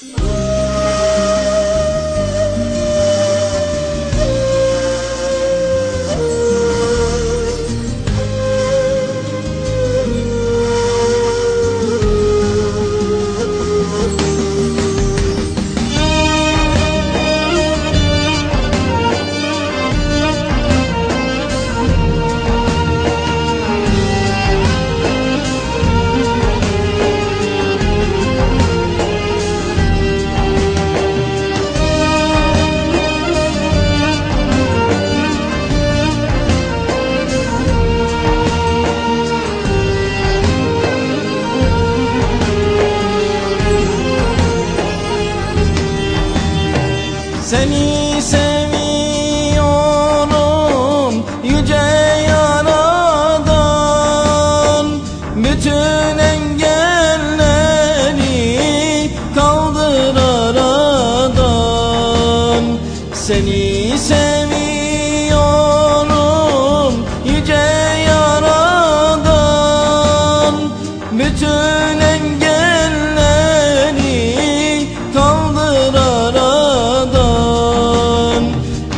Seni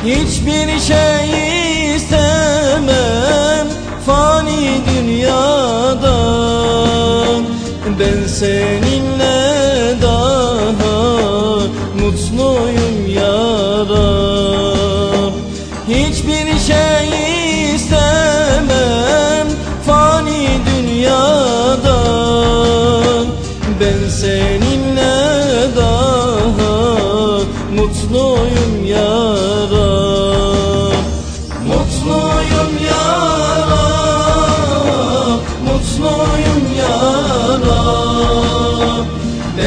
Hiçbir şey istemem fani dünyadan. Ben seninle daha mutluyum yaram. Hiçbir şey istemem fani dünyadan. Ben seninle daha mutluyum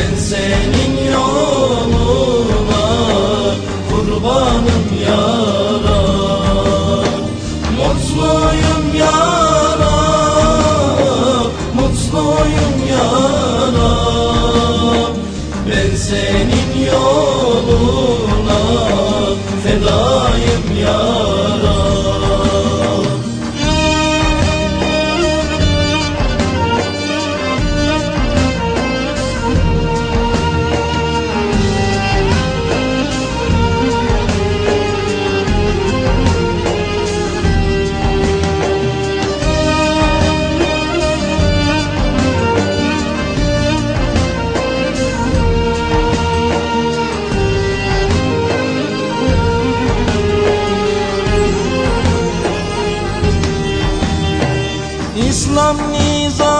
Ben senin yoluna kurbanım yaram İslam nizamını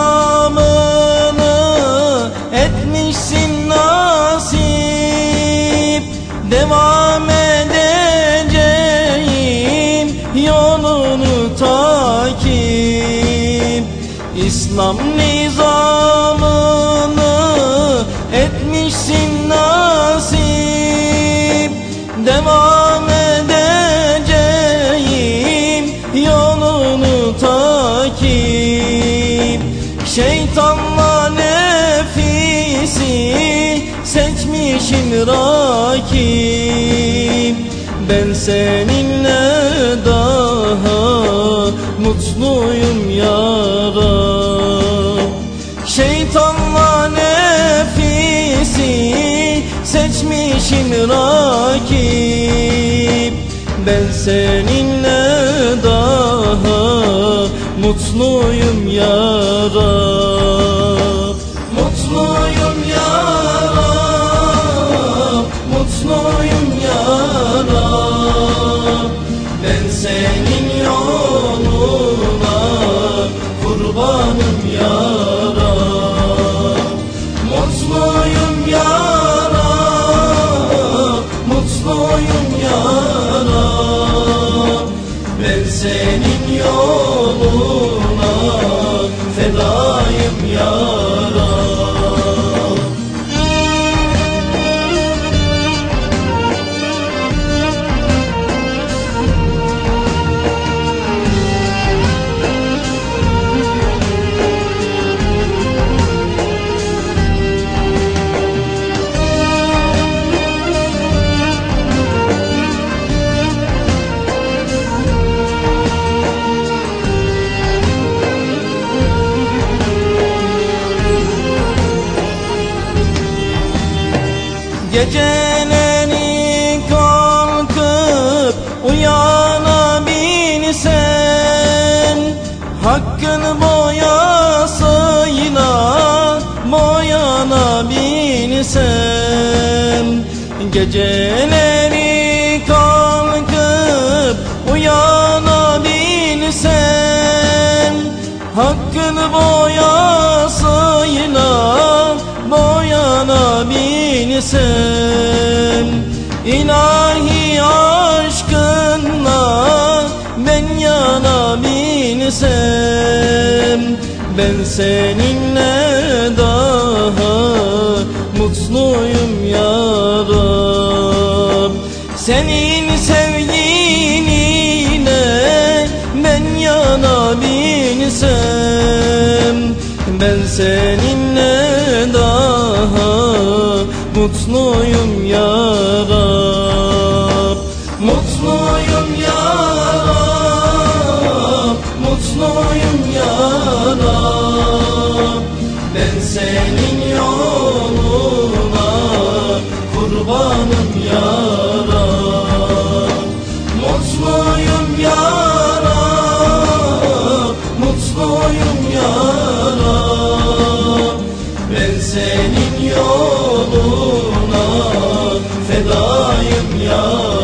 etmişsin nasip. Devam edeceğim yolunu takip. İslam nizamını etmişsin nasip. Devam Şeytanla nefisi seçmişim rakip. Ben seninle daha mutluyum yaram Şeytanla nefisi seçmişim rakip. Ben seninle mutluyum yaram Mutluyum yaram Mutluyum yaram Ben senin yoluna kurbanım yaram Mutluyum yaram Mutluyum yaram Ben senin Geceleri kalkıp uyanabilsen Hakkın boyasıyla boyanabilsem Geceleri kalkıp uyanabilsem Hakkın boyasıyla boyanabilsem İlahi aşkınla ben yanabilsem Ben seninle daha mutluyum ya Rab. Senin sevginine ben yanabilsem Ben seninle mutluyum ya Rab. Mutluyum ya Rab. Mutluyum ya Rab. Ben senin senin yoluna fedayım ya.